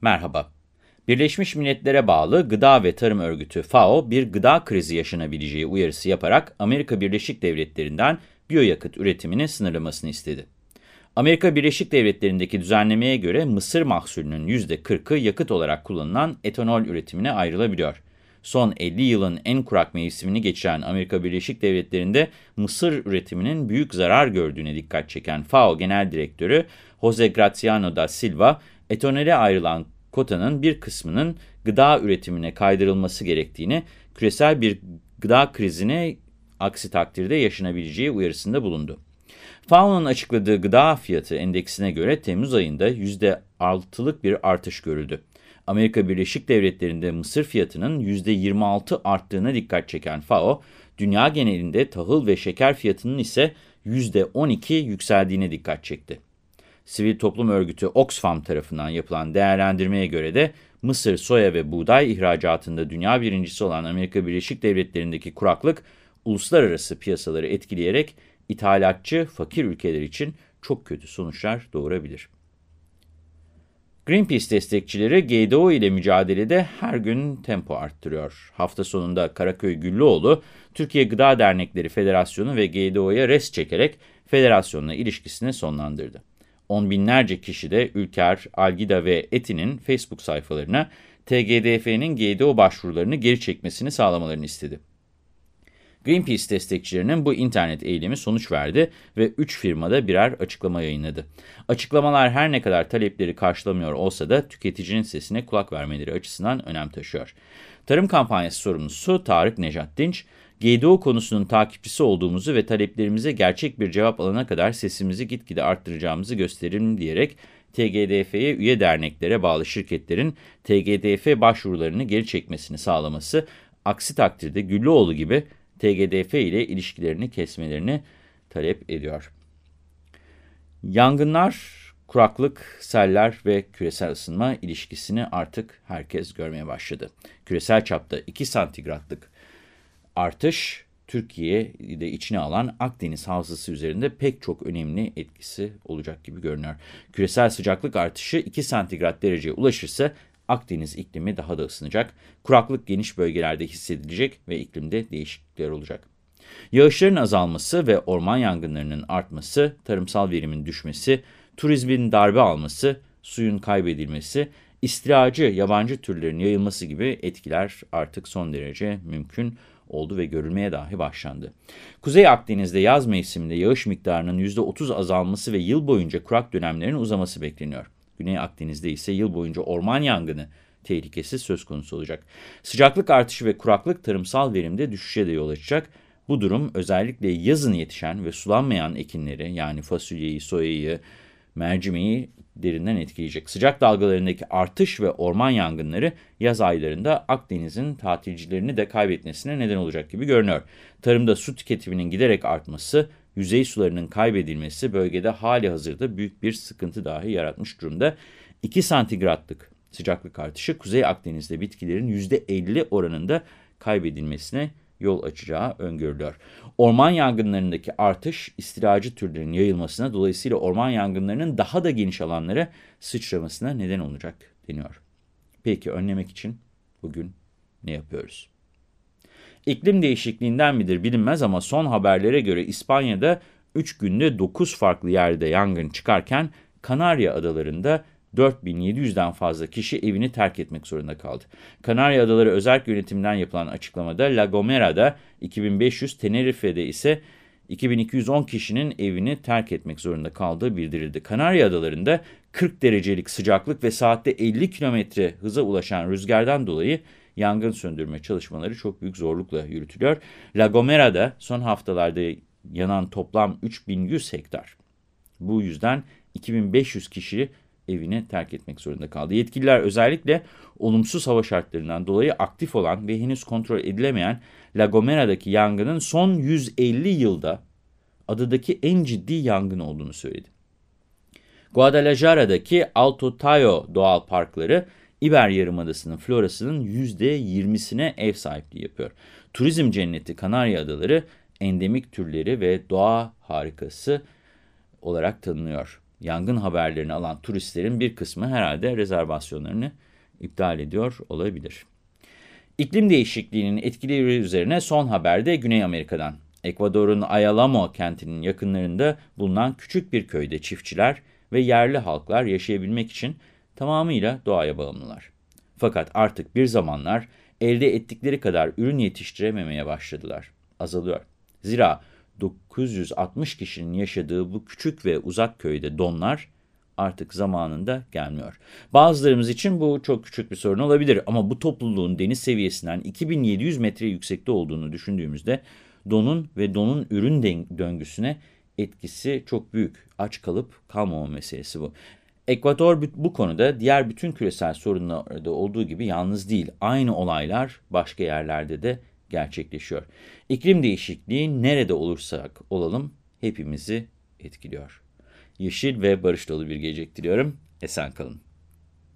Merhaba. Birleşmiş Milletler'e bağlı Gıda ve Tarım Örgütü FAO bir gıda krizi yaşanabileceği uyarısı yaparak Amerika Birleşik Devletleri'nden biyoyakıt üretimini sınırlamasını istedi. Amerika Birleşik Devletleri'ndeki düzenlemeye göre mısır mahsulünün %40'ı yakıt olarak kullanılan etanol üretimine ayrılabiliyor. Son 50 yılın en kurak mevsimini geçiren Amerika Birleşik Devletleri'nde mısır üretiminin büyük zarar gördüğüne dikkat çeken FAO Genel Direktörü Jose Graziano da Silva, etanole ayrılan kotanın bir kısmının gıda üretimine kaydırılması gerektiğini, küresel bir gıda krizine aksi takdirde yaşanabileceği uyarısında bulundu. FAO'nun açıkladığı gıda fiyatı endeksine göre Temmuz ayında %6'lık bir artış görüldü. Amerika Birleşik Devletleri'nde mısır fiyatının %26 arttığına dikkat çeken FAO, dünya genelinde tahıl ve şeker fiyatının ise %12 yükseldiğine dikkat çekti. Sivil toplum örgütü Oxfam tarafından yapılan değerlendirmeye göre de mısır, soya ve buğday ihracatında dünya birincisi olan Amerika Birleşik Devletleri'ndeki kuraklık uluslararası piyasaları etkileyerek ithalatçı fakir ülkeler için çok kötü sonuçlar doğurabilir. Greenpeace destekçileri GDO ile mücadelede her gün tempo arttırıyor. Hafta sonunda Karaköy Güllüoğlu, Türkiye Gıda Dernekleri Federasyonu ve GDO'ya res çekerek federasyonla ilişkisini sonlandırdı. On binlerce kişi de Ülker, Algida ve Eti'nin Facebook sayfalarına TGDF'nin GDO başvurularını geri çekmesini sağlamalarını istedi. Greenpeace destekçilerinin bu internet eylemi sonuç verdi ve 3 firmada birer açıklama yayınladı. Açıklamalar her ne kadar talepleri karşılamıyor olsa da tüketicinin sesine kulak vermeleri açısından önem taşıyor. Tarım kampanyası sorumlusu Tarık Nejat Dinç, GDO konusunun takipçisi olduğumuzu ve taleplerimize gerçek bir cevap alana kadar sesimizi gitgide arttıracağımızı gösterelim diyerek TGDF'ye üye derneklere bağlı şirketlerin TGDF başvurularını geri çekmesini sağlaması, aksi takdirde Güllüoğlu gibi TGDF ile ilişkilerini kesmelerini talep ediyor. Yangınlar, kuraklık, seller ve küresel ısınma ilişkisini artık herkes görmeye başladı. Küresel çapta 2 santigratlık artış Türkiye'de içine alan Akdeniz havzası üzerinde pek çok önemli etkisi olacak gibi görünüyor. Küresel sıcaklık artışı 2 santigrat dereceye ulaşırsa Akdeniz iklimi daha da ısınacak, kuraklık geniş bölgelerde hissedilecek ve iklimde değişiklikler olacak. Yağışların azalması ve orman yangınlarının artması, tarımsal verimin düşmesi, turizmin darbe alması, suyun kaybedilmesi, istilacı yabancı türlerin yayılması gibi etkiler artık son derece mümkün oldu ve görülmeye dahi başlandı. Kuzey Akdeniz'de yaz mevsiminde yağış miktarının %30 azalması ve yıl boyunca kurak dönemlerin uzaması bekleniyor. Güney Akdeniz'de ise yıl boyunca orman yangını tehlikesi söz konusu olacak. Sıcaklık artışı ve kuraklık tarımsal verimde düşüşe de yol açacak. Bu durum özellikle yazın yetişen ve sulanmayan ekinleri yani fasulyeyi, soyayı, mercimeği derinden etkileyecek. Sıcak dalgalarındaki artış ve orman yangınları yaz aylarında Akdeniz'in tatilcilerini de kaybetmesine neden olacak gibi görünüyor. Tarımda su tüketiminin giderek artması, yüzey sularının kaybedilmesi bölgede hali hazırda büyük bir sıkıntı dahi yaratmış durumda. 2 santigratlık sıcaklık artışı Kuzey Akdeniz'de bitkilerin %50 oranında kaybedilmesine yol açacağı öngörülüyor. Orman yangınlarındaki artış istilacı türlerin yayılmasına dolayısıyla orman yangınlarının daha da geniş alanlara sıçramasına neden olacak deniyor. Peki önlemek için bugün ne yapıyoruz? İklim değişikliğinden midir bilinmez ama son haberlere göre İspanya'da 3 günde 9 farklı yerde yangın çıkarken Kanarya Adaları'nda 4700'den fazla kişi evini terk etmek zorunda kaldı. Kanarya Adaları Özel Yönetiminden yapılan açıklamada La Gomera'da 2500, Tenerife'de ise 2210 kişinin evini terk etmek zorunda kaldığı bildirildi. Kanarya Adaları'nda 40 derecelik sıcaklık ve saatte 50 kilometre hıza ulaşan rüzgardan dolayı yangın söndürme çalışmaları çok büyük zorlukla yürütülüyor. La Gomera'da son haftalarda yanan toplam 3100 hektar. Bu yüzden 2500 kişi evini terk etmek zorunda kaldı. Yetkililer özellikle olumsuz hava şartlarından dolayı aktif olan ve henüz kontrol edilemeyen La Gomera'daki yangının son 150 yılda adadaki en ciddi yangın olduğunu söyledi. Guadalajara'daki Alto Tayo doğal parkları İber Yarımadası'nın florasının %20'sine ev sahipliği yapıyor. Turizm cenneti Kanarya Adaları endemik türleri ve doğa harikası olarak tanınıyor. Yangın haberlerini alan turistlerin bir kısmı herhalde rezervasyonlarını iptal ediyor olabilir. İklim değişikliğinin etkileri üzerine son haberde Güney Amerika'dan. Ekvador'un Ayalamo kentinin yakınlarında bulunan küçük bir köyde çiftçiler ve yerli halklar yaşayabilmek için tamamıyla doğaya bağımlılar. Fakat artık bir zamanlar elde ettikleri kadar ürün yetiştirememeye başladılar. Azalıyor. Zira 960 kişinin yaşadığı bu küçük ve uzak köyde donlar artık zamanında gelmiyor. Bazılarımız için bu çok küçük bir sorun olabilir ama bu topluluğun deniz seviyesinden 2700 metre yüksekte olduğunu düşündüğümüzde donun ve donun ürün döngüsüne etkisi çok büyük. Aç kalıp kalmama meselesi bu. Ekvator bu konuda diğer bütün küresel sorunlarda olduğu gibi yalnız değil. Aynı olaylar başka yerlerde de gerçekleşiyor. İklim değişikliği nerede olursak olalım hepimizi etkiliyor. Yeşil ve barış dolu bir gelecek diliyorum. Esen kalın.